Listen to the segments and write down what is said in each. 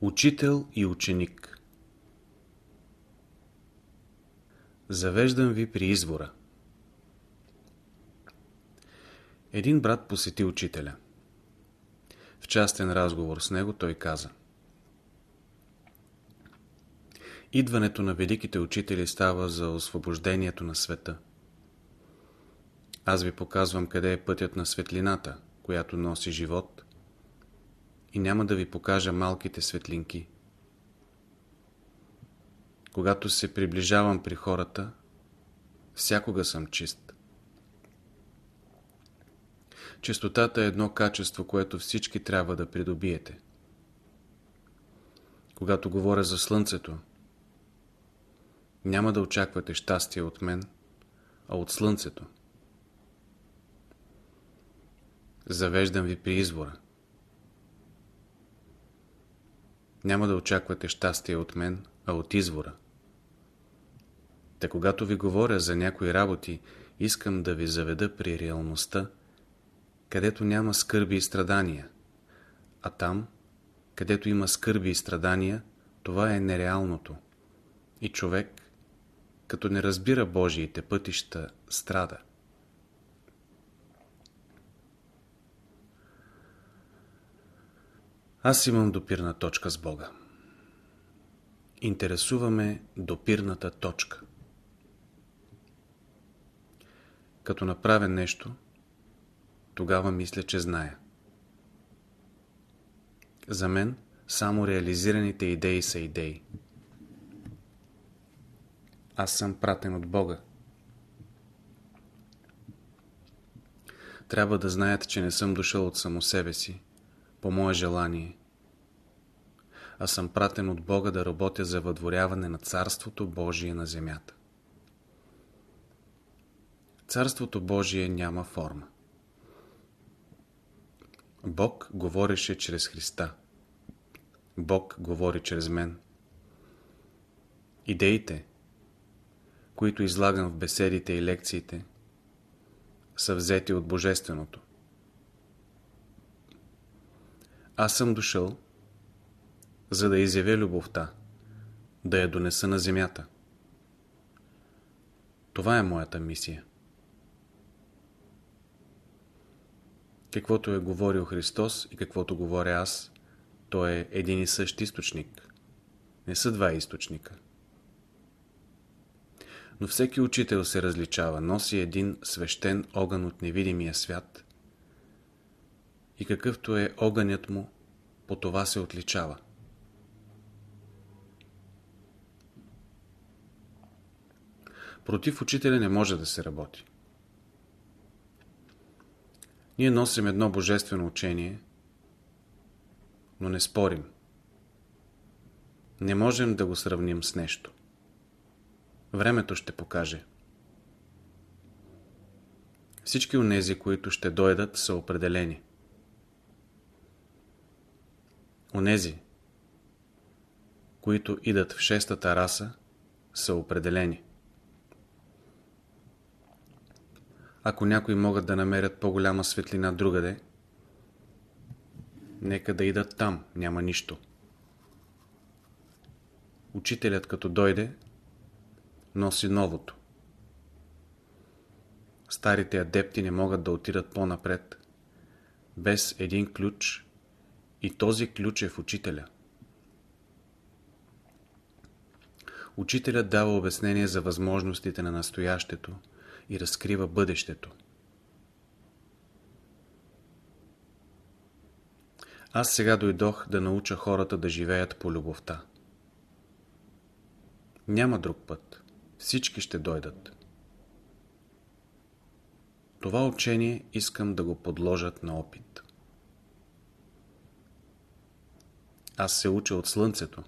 Учител и ученик Завеждам ви при извора. Един брат посети учителя. В частен разговор с него той каза Идването на великите учители става за освобождението на света. Аз ви показвам къде е пътят на светлината, която носи живот и няма да ви покажа малките светлинки. Когато се приближавам при хората, всякога съм чист. Чистотата е едно качество, което всички трябва да придобиете. Когато говоря за Слънцето, няма да очаквате щастие от мен, а от Слънцето. Завеждам ви при извора. Няма да очаквате щастие от мен, а от извора. Та когато ви говоря за някои работи, искам да ви заведа при реалността, където няма скърби и страдания. А там, където има скърби и страдания, това е нереалното. И човек, като не разбира Божиите пътища, страда. Аз имам допирна точка с Бога. Интересуваме допирната точка. Като направя нещо, тогава мисля, че зная. За мен само реализираните идеи са идеи. Аз съм пратен от Бога. Трябва да знаят, че не съм дошъл от само себе си, по мое желание, а съм пратен от Бога да работя за въдворяване на Царството Божие на земята. Царството Божие няма форма. Бог говореше чрез Христа. Бог говори чрез мен. Идеите, които излагам в беседите и лекциите, са взети от Божественото. Аз съм дошъл, за да изявя любовта, да я донеса на земята. Това е моята мисия. Каквото е говорил Христос и каквото говоря аз, то е един и същ източник. Не са два източника. Но всеки учител се различава, носи един свещен огън от невидимия свят и какъвто е огънят му, по това се отличава. Против учителя не може да се работи. Ние носим едно божествено учение, но не спорим. Не можем да го сравним с нещо. Времето ще покаже. Всички онези, които ще дойдат, са определени. Онези, които идат в шестата раса, са определени. Ако някои могат да намерят по-голяма светлина другаде, нека да идат там, няма нищо. Учителят като дойде, носи новото. Старите адепти не могат да отидат по-напред, без един ключ и този ключ е в учителя. Учителят дава обяснение за възможностите на настоящето, и разкрива бъдещето. Аз сега дойдох да науча хората да живеят по любовта. Няма друг път. Всички ще дойдат. Това учение искам да го подложат на опит. Аз се уча от Слънцето.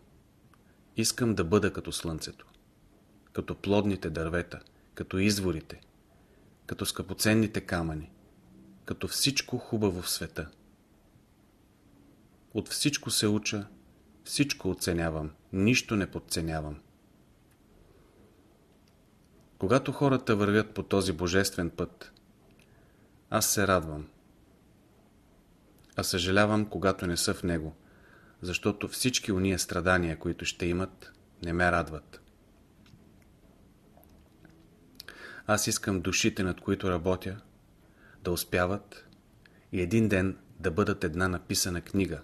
Искам да бъда като Слънцето. Като плодните дървета, като изворите, като скъпоценните камъни, като всичко хубаво в света. От всичко се уча, всичко оценявам, нищо не подценявам. Когато хората вървят по този божествен път, аз се радвам. А съжалявам, когато не са в него, защото всички уния страдания, които ще имат, не ме радват. Аз искам душите, над които работя, да успяват и един ден да бъдат една написана книга,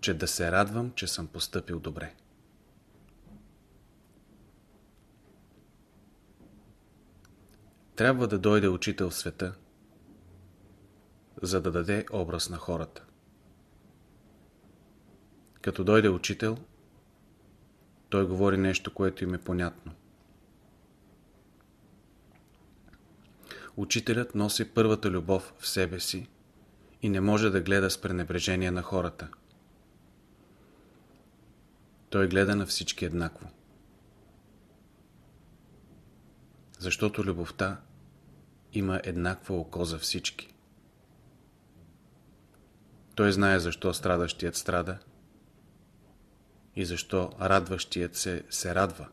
че да се радвам, че съм поступил добре. Трябва да дойде учител в света, за да даде образ на хората. Като дойде учител, той говори нещо, което им е понятно. Учителят носи първата любов в себе си и не може да гледа с пренебрежение на хората. Той гледа на всички еднакво. Защото любовта има еднаква око за всички. Той знае защо страдащият страда и защо радващият се се радва.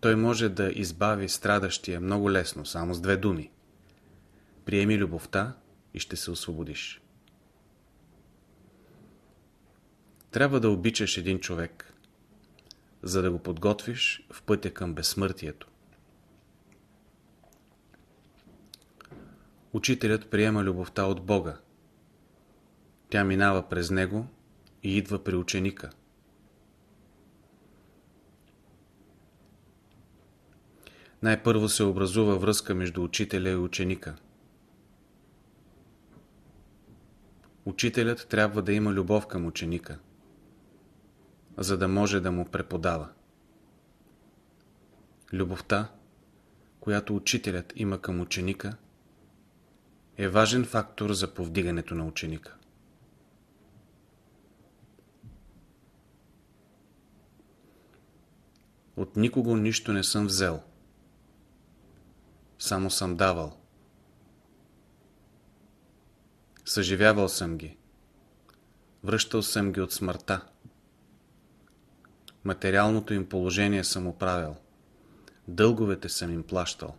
Той може да избави страдащия много лесно, само с две думи. Приеми любовта и ще се освободиш. Трябва да обичаш един човек, за да го подготвиш в пътя към безсмъртието. Учителят приема любовта от Бога. Тя минава през него и идва при ученика. Най-първо се образува връзка между учителя и ученика. Учителят трябва да има любов към ученика, за да може да му преподава. Любовта, която учителят има към ученика, е важен фактор за повдигането на ученика. От никого нищо не съм взел. Само съм давал. Съживявал съм ги. Връщал съм ги от смъртта. Материалното им положение съм оправил. Дълговете съм им плащал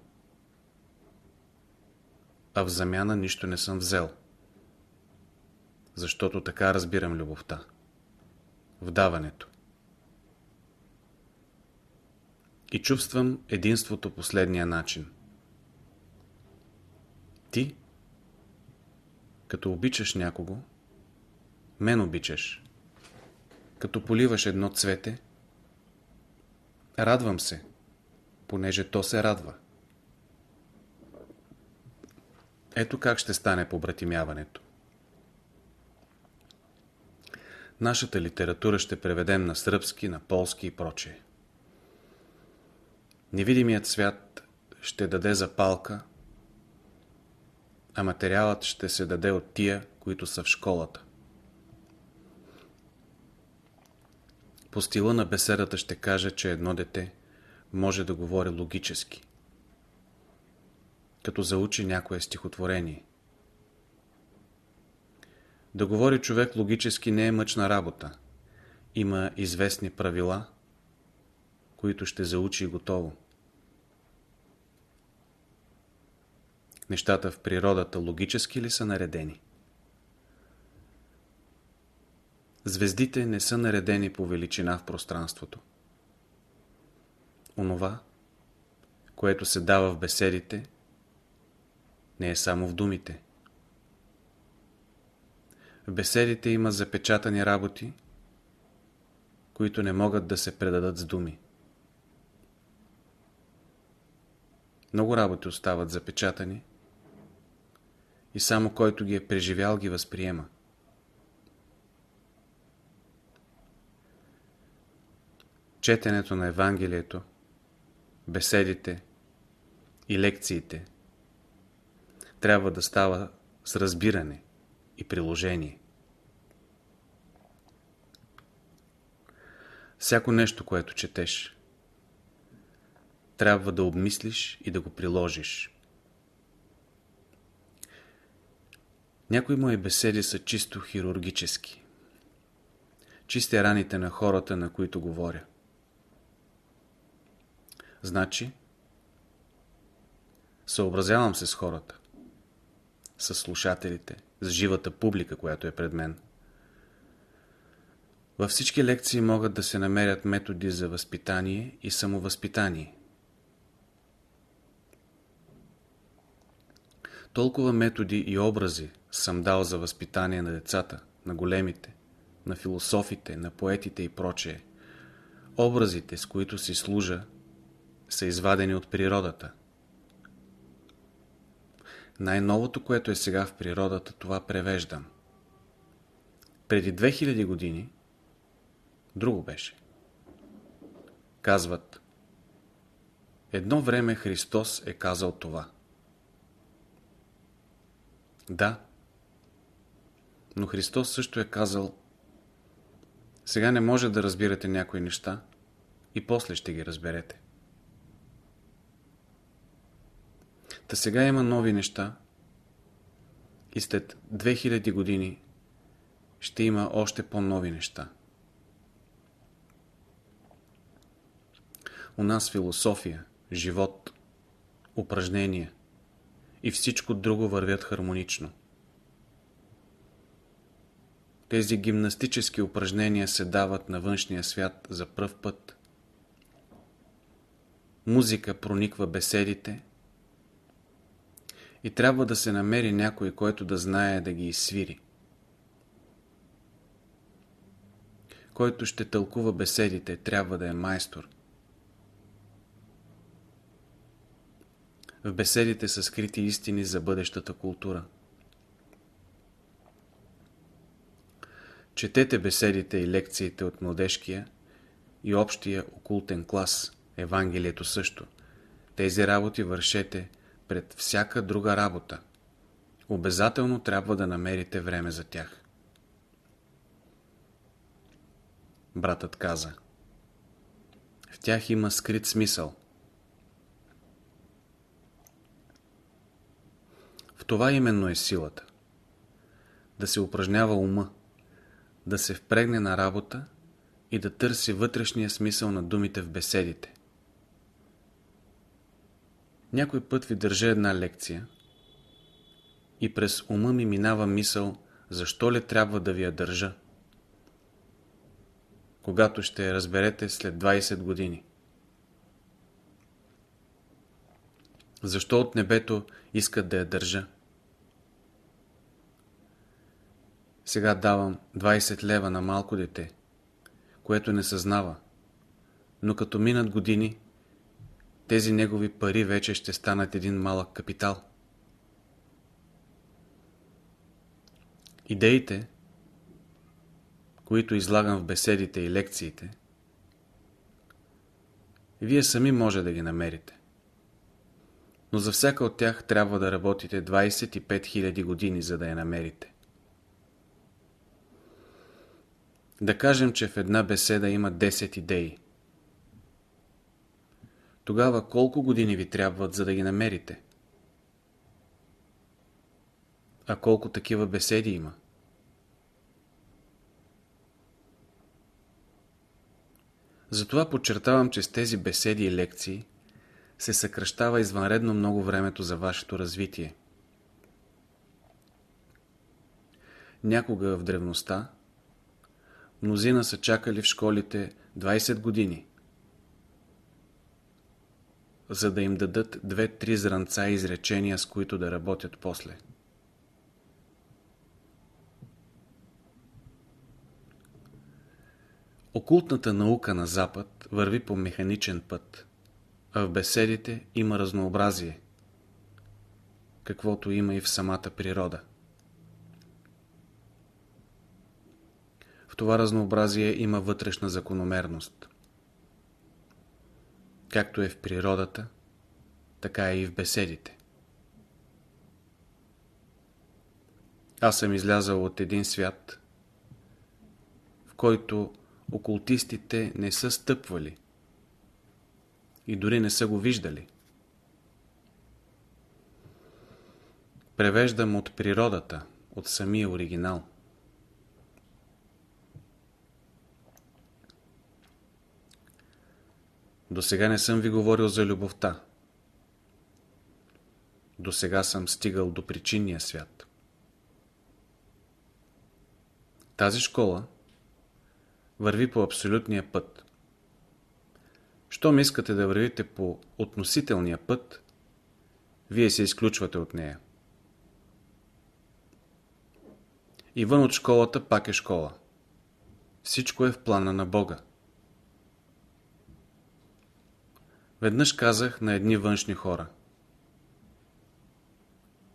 а в замяна нищо не съм взел. Защото така разбирам любовта. В И чувствам единството последния начин. Ти, като обичаш някого, мен обичаш. Като поливаш едно цвете, радвам се, понеже то се радва. Ето как ще стане побратимяването. Нашата литература ще преведем на сръбски, на полски и прочее. Невидимият свят ще даде запалка, а материалът ще се даде от тия, които са в школата. По стила на беседата ще кажа, че едно дете може да говори логически – като заучи някое стихотворение. Да говори човек логически не е мъчна работа. Има известни правила, които ще заучи готово. Нещата в природата логически ли са наредени? Звездите не са наредени по величина в пространството. Онова, което се дава в беседите, не е само в думите. В беседите има запечатани работи, които не могат да се предадат с думи. Много работи остават запечатани и само който ги е преживял ги възприема. Четенето на Евангелието, беседите и лекциите – трябва да става с разбиране и приложение. Всяко нещо, което четеш, трябва да обмислиш и да го приложиш. Някои мои беседи са чисто хирургически. Чисти раните на хората, на които говоря. Значи, съобразявам се с хората с слушателите, с живата публика, която е пред мен. Във всички лекции могат да се намерят методи за възпитание и самовъзпитание. Толкова методи и образи съм дал за възпитание на децата, на големите, на философите, на поетите и прочее. Образите, с които си служа, са извадени от природата. Най-новото, което е сега в природата, това превеждам. Преди 2000 години друго беше. Казват, едно време Христос е казал това. Да, но Христос също е казал, сега не може да разбирате някои неща и после ще ги разберете. Та сега има нови неща и след 2000 години ще има още по-нови неща. У нас философия, живот, упражнения и всичко друго вървят хармонично. Тези гимнастически упражнения се дават на външния свят за пръв път. Музика прониква беседите и трябва да се намери някой, който да знае да ги изсвири. Който ще тълкува беседите, трябва да е майстор. В беседите са скрити истини за бъдещата култура. Четете беседите и лекциите от младежкия и общия окултен клас, Евангелието също. Тези работи вършете пред всяка друга работа. Обязателно трябва да намерите време за тях. Братът каза. В тях има скрит смисъл. Това именно е силата. Да се упражнява ума, да се впрегне на работа и да търси вътрешния смисъл на думите в беседите. Някой път ви държа една лекция и през ума ми минава мисъл, защо ли трябва да ви я държа, когато ще я разберете след 20 години. Защо от небето искат да я държа? Сега давам 20 лева на малко дете, което не съзнава, но като минат години, тези негови пари вече ще станат един малък капитал. Идеите, които излагам в беседите и лекциите, вие сами може да ги намерите. Но за всяка от тях трябва да работите 25 000 години, за да я намерите. Да кажем, че в една беседа има 10 идеи. Тогава колко години ви трябват, за да ги намерите? А колко такива беседи има? Затова подчертавам, че с тези беседи и лекции се съкръщава извънредно много времето за вашето развитие. Някога в древността мнозина са чакали в школите 20 години, за да им дадат две-три зранца изречения, с които да работят после. Окултната наука на Запад върви по механичен път, а в беседите има разнообразие, каквото има и в самата природа. В това разнообразие има вътрешна закономерност. Както е в природата, така е и в беседите. Аз съм излязал от един свят, в който окултистите не са стъпвали и дори не са го виждали. Превеждам от природата, от самия оригинал. До сега не съм ви говорил за любовта. До сега съм стигал до причинния свят. Тази школа върви по абсолютния път. Щом искате да вървите по относителния път, вие се изключвате от нея. И вън от школата пак е школа. Всичко е в плана на Бога. Веднъж казах на едни външни хора.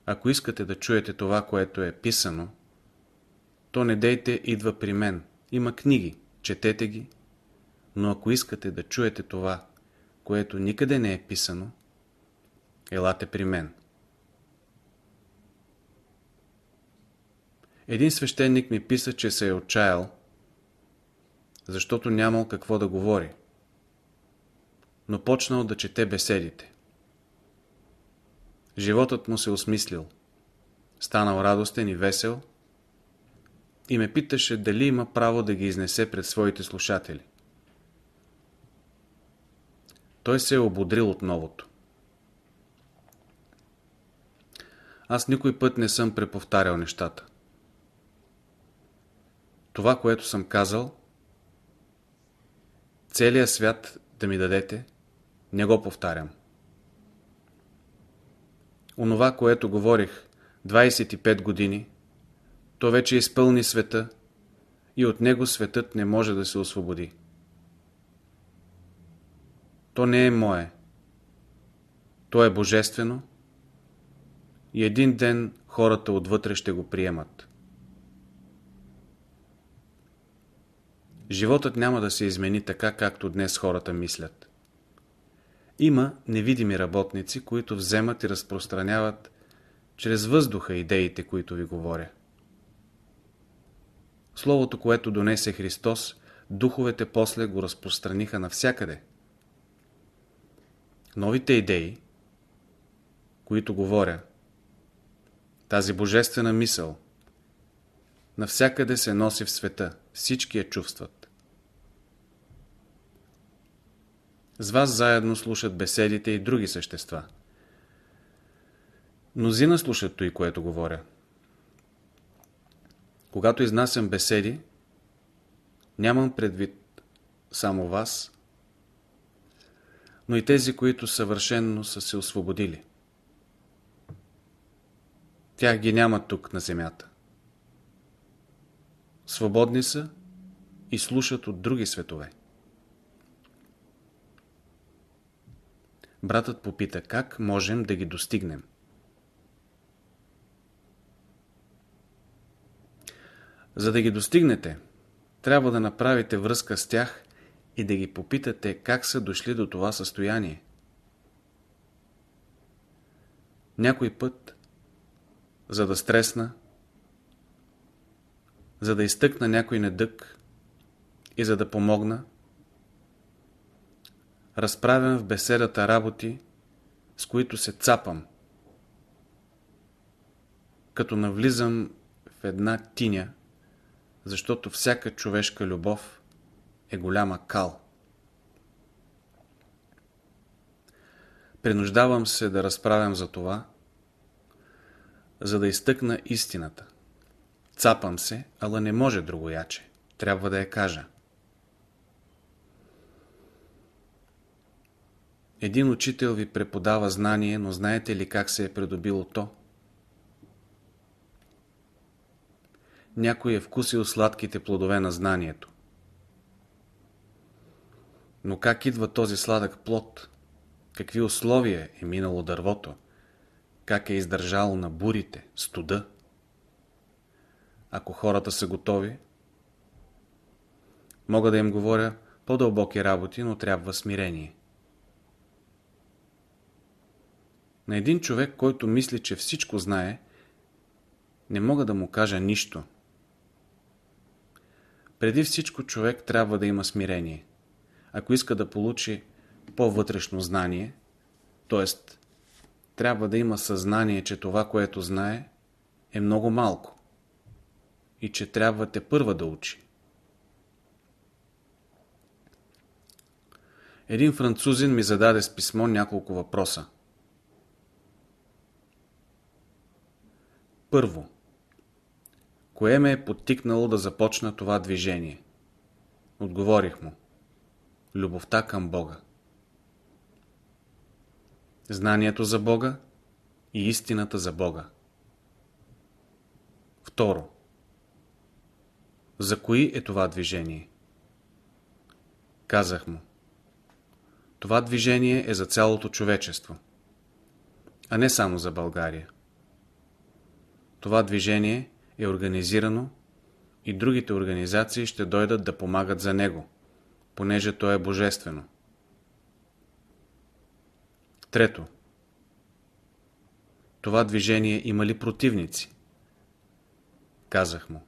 Ако искате да чуете това, което е писано, то не дейте идва при мен. Има книги, четете ги. Но ако искате да чуете това, което никъде не е писано, елате при мен. Един свещеник ми писа, че се е отчаял, защото нямал какво да говори, но почнал да чете беседите. Животът му се осмислил, станал радостен и весел и ме питаше дали има право да ги изнесе пред своите слушатели. Той се е ободрил от новото. Аз никой път не съм преповтарял нещата. Това, което съм казал, целият свят да ми дадете, не го повтарям. Онова, което говорих 25 години, то вече изпълни света и от него светът не може да се освободи. То не е мое. То е божествено и един ден хората отвътре ще го приемат. Животът няма да се измени така, както днес хората мислят. Има невидими работници, които вземат и разпространяват чрез въздуха идеите, които ви говоря. Словото, което донесе Христос, духовете после го разпространиха навсякъде. Новите идеи, които говоря, тази божествена мисъл, навсякъде се носи в света, всички я чувстват. С вас заедно слушат беседите и други същества. Мнозина слушат той, което говоря. Когато изнасям беседи, нямам предвид само вас, но и тези, които съвършенно са се освободили. Тях ги няма тук на земята. Свободни са и слушат от други светове. Братът попита как можем да ги достигнем. За да ги достигнете, трябва да направите връзка с тях и да ги попитате как са дошли до това състояние. Някой път, за да стресна, за да изтъкна някой недък и за да помогна, разправям в беседата работи, с които се цапам, като навлизам в една тиня, защото всяка човешка любов е голяма кал. Принуждавам се да разправям за това, за да изтъкна истината. Цапам се, ала не може другояче. Трябва да я кажа. Един учител ви преподава знание, но знаете ли как се е придобило то? някой е вкусил сладките плодове на знанието. Но как идва този сладък плод? Какви условия е минало дървото? Как е издържало на бурите, студа? Ако хората са готови, мога да им говоря по-дълбоки работи, но трябва смирение. На един човек, който мисли, че всичко знае, не мога да му кажа нищо – преди всичко човек трябва да има смирение. Ако иска да получи по-вътрешно знание, т.е. трябва да има съзнание, че това, което знае, е много малко и че трябва те първа да учи. Един французин ми зададе с писмо няколко въпроса. Първо, Кое ме е подтикнало да започна това движение? Отговорих му. Любовта към Бога. Знанието за Бога и истината за Бога. Второ. За кои е това движение? Казах му. Това движение е за цялото човечество, а не само за България. Това движение е организирано и другите организации ще дойдат да помагат за него, понеже то е божествено. Трето. Това движение има ли противници? Казах му.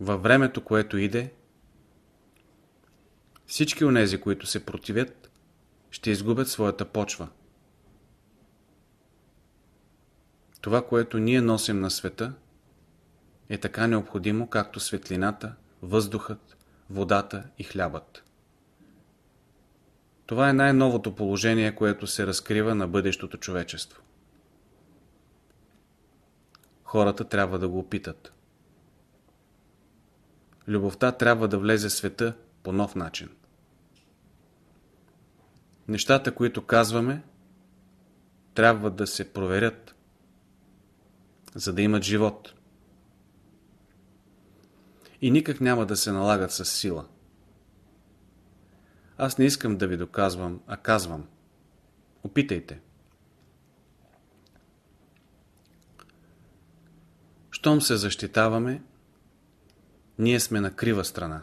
Във времето, което иде, всички онези, които се противят, ще изгубят своята почва. Това, което ние носим на света, е така необходимо, както светлината, въздухът, водата и хлябът. Това е най-новото положение, което се разкрива на бъдещото човечество. Хората трябва да го опитат. Любовта трябва да влезе в света по нов начин. Нещата, които казваме, трябва да се проверят, за да имат живот. И никак няма да се налагат с сила. Аз не искам да ви доказвам, а казвам. Опитайте. Щом се защитаваме, ние сме на крива страна.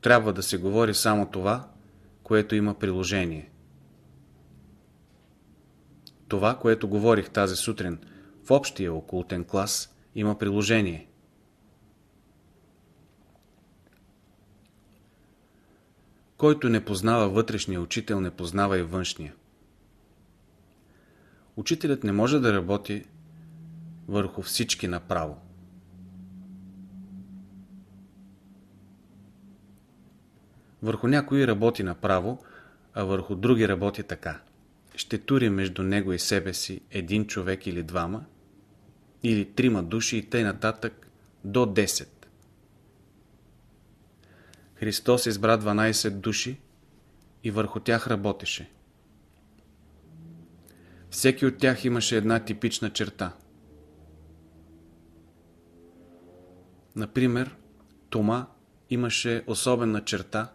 Трябва да се говори само това, което има приложение. Това, което говорих тази сутрин в общия окултен клас, има приложение. Който не познава вътрешния учител, не познава и външния. Учителят не може да работи върху всички направо. Върху някои работи направо, а върху други работи така. Ще тури между него и себе си един човек или двама, или трима души и тъй нататък до 10. Христос избра 12 души и върху тях работеше. Всеки от тях имаше една типична черта. Например, Тома имаше особена черта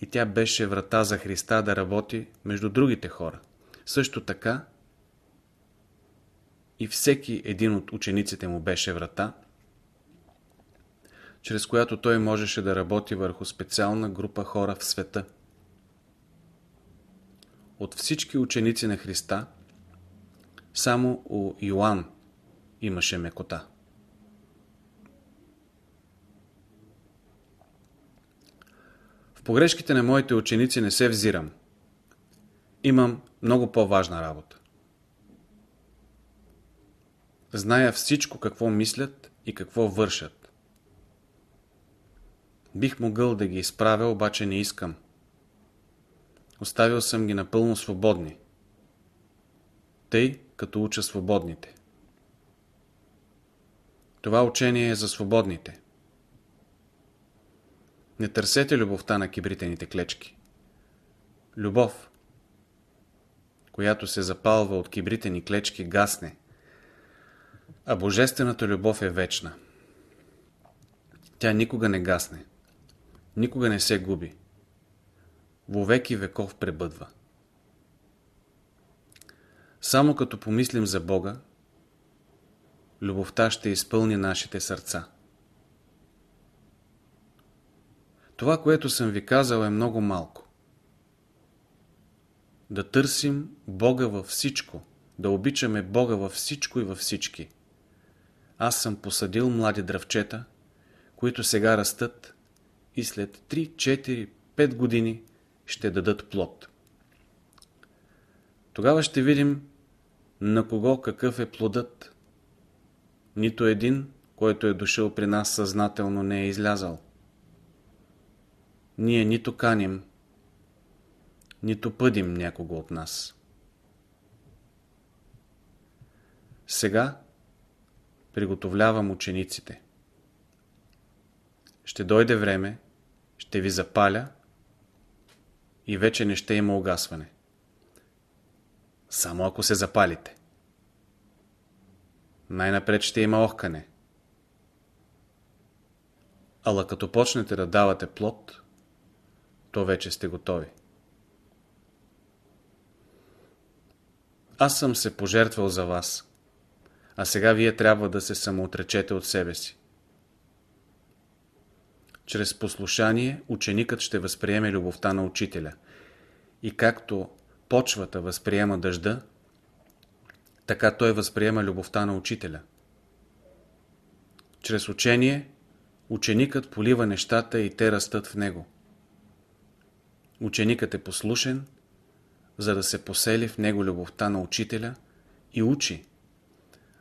и тя беше врата за Христа да работи между другите хора. Също така и всеки един от учениците му беше врата, чрез която той можеше да работи върху специална група хора в света. От всички ученици на Христа, само у Йоанн имаше мекота. В погрешките на моите ученици не се взирам. Имам много по-важна работа. Зная всичко какво мислят и какво вършат. Бих могъл да ги изправя, обаче не искам. Оставил съм ги напълно свободни. Тъй, като уча свободните. Това учение е за свободните. Не търсете любовта на кибритените клечки. Любов, която се запалва от кибритени клечки, гасне, а божествената любов е вечна. Тя никога не гасне никога не се губи. Вовеки веков пребъдва. Само като помислим за Бога, любовта ще изпълни нашите сърца. Това, което съм ви казал е много малко. Да търсим Бога във всичко, да обичаме Бога във всичко и във всички. Аз съм посадил млади дръвчета, които сега растат и след 3, 4, 5 години ще дадат плод. Тогава ще видим на кого какъв е плодът. Нито един, който е дошъл при нас съзнателно не е излязал. Ние нито каним, нито пъдим някого от нас. Сега приготовлявам учениците. Ще дойде време, ще ви запаля и вече не ще има угасване. Само ако се запалите. Най-напред ще има охкане. Ала като почнете да давате плод, то вече сте готови. Аз съм се пожертвал за вас, а сега вие трябва да се самоотречете от себе си. Чрез послушание ученикът ще възприеме любовта на учителя. И както почвата възприема дъжда, така той възприема любовта на учителя. Чрез учение ученикът полива нещата и те растат в него. Ученикът е послушен, за да се посели в него любовта на учителя и учи,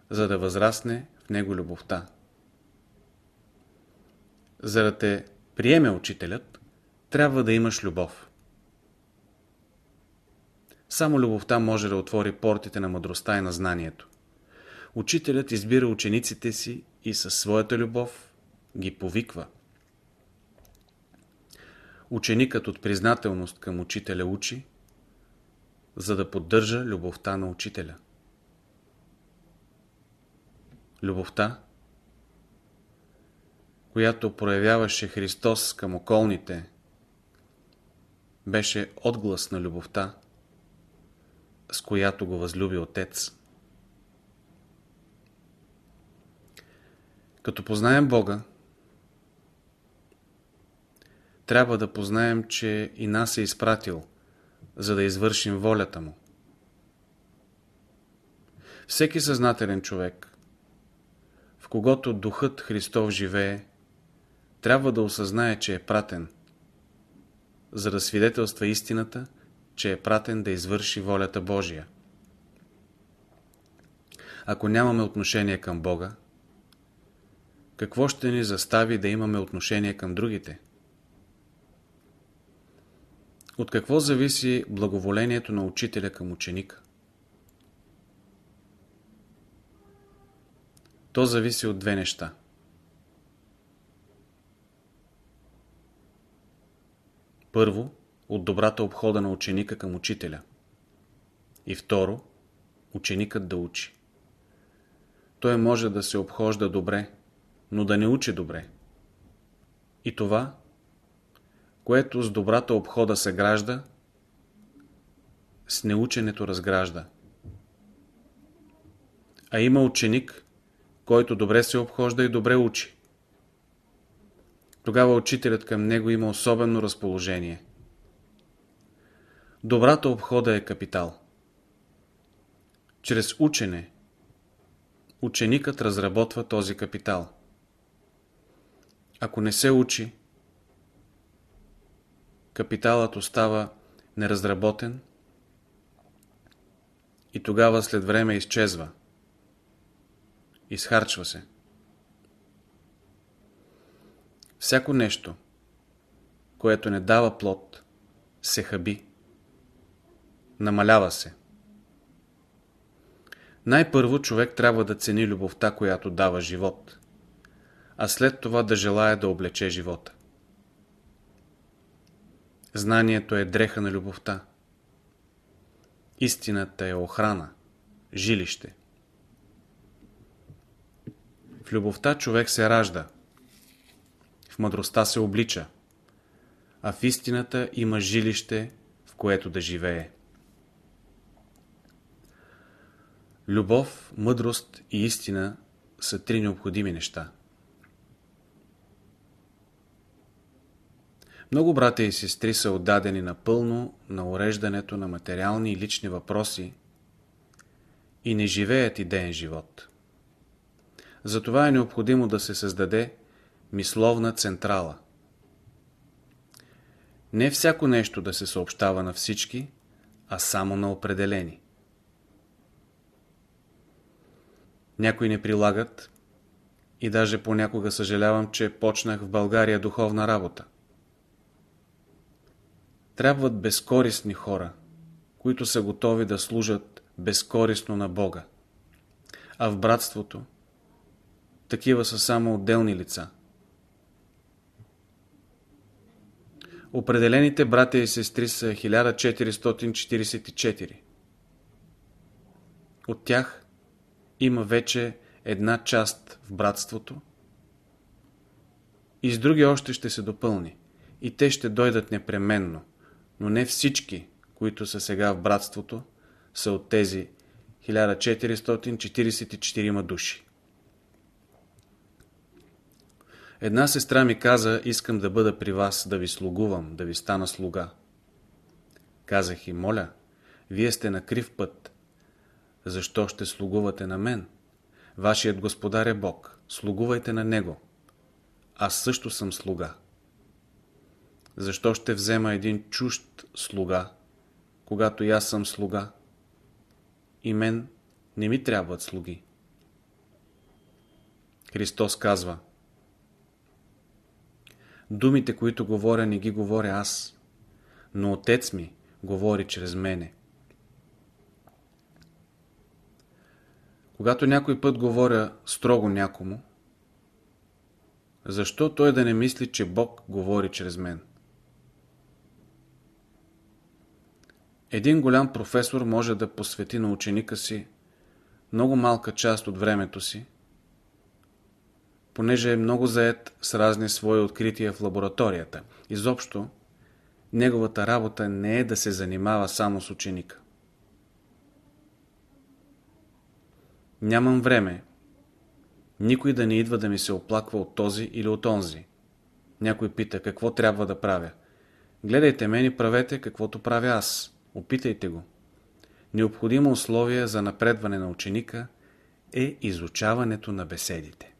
за да възрасне в него любовта. За да те приеме учителят, трябва да имаш любов. Само любовта може да отвори портите на мъдростта и на знанието. Учителят избира учениците си и със своята любов ги повиква. Ученикът от признателност към учителя учи, за да поддържа любовта на учителя. Любовта, която проявяваше Христос към околните, беше отглас на любовта, с която го възлюби Отец. Като познаем Бога, трябва да познаем, че и нас е изпратил, за да извършим волята Му. Всеки съзнателен човек, в когото Духът Христов живее, трябва да осъзнае, че е пратен, за да свидетелства истината, че е пратен да извърши волята Божия. Ако нямаме отношение към Бога, какво ще ни застави да имаме отношение към другите? От какво зависи благоволението на учителя към ученика? То зависи от две неща. Първо, от добрата обхода на ученика към учителя. И второ, ученикът да учи. Той може да се обхожда добре, но да не учи добре. И това което с добрата обхода се гражда, с неученето разгражда. А има ученик, който добре се обхожда и добре учи. Тогава учителят към него има особено разположение. Добрата обхода е капитал. Чрез учене, ученикът разработва този капитал. Ако не се учи, капиталът остава неразработен и тогава след време изчезва. Изхарчва се. Всяко нещо, което не дава плод, се хаби. Намалява се. Най-първо човек трябва да цени любовта, която дава живот, а след това да желая да облече живота. Знанието е дреха на любовта. Истината е охрана, жилище. В любовта човек се ражда, в мъдростта се облича, а в истината има жилище, в което да живее. Любов, мъдрост и истина са три необходими неща. Много братя и сестри са отдадени напълно на уреждането на материални и лични въпроси и не живеят идеен живот. Затова е необходимо да се създаде мисловна централа. Не всяко нещо да се съобщава на всички, а само на определени. Някои не прилагат и даже понякога съжалявам, че почнах в България духовна работа. Трябват безкорисни хора, които са готови да служат безкорисно на Бога. А в братството Такива са само отделни лица. Определените братя и сестри са 1444. От тях има вече една част в братството и с други още ще се допълни. И те ще дойдат непременно, но не всички, които са сега в братството, са от тези 1444 души. Една сестра ми каза, искам да бъда при вас, да ви слугувам, да ви стана слуга. Казах и, моля, вие сте на крив път. Защо ще слугувате на мен? Вашият господар е Бог. Слугувайте на Него. Аз също съм слуга. Защо ще взема един чужд слуга, когато и аз съм слуга? И мен не ми трябват слуги. Христос казва Думите, които говоря, не ги говоря аз, но Отец ми говори чрез мене. Когато някой път говоря строго някому, защо той да не мисли, че Бог говори чрез мен? Един голям професор може да посвети на ученика си много малка част от времето си, понеже е много заед с разни свои открития в лабораторията. Изобщо, неговата работа не е да се занимава само с ученика. Нямам време. Никой да не идва да ми се оплаква от този или от онзи. Някой пита, какво трябва да правя. Гледайте мен и правете каквото правя аз. Опитайте го. Необходимо условие за напредване на ученика е изучаването на беседите.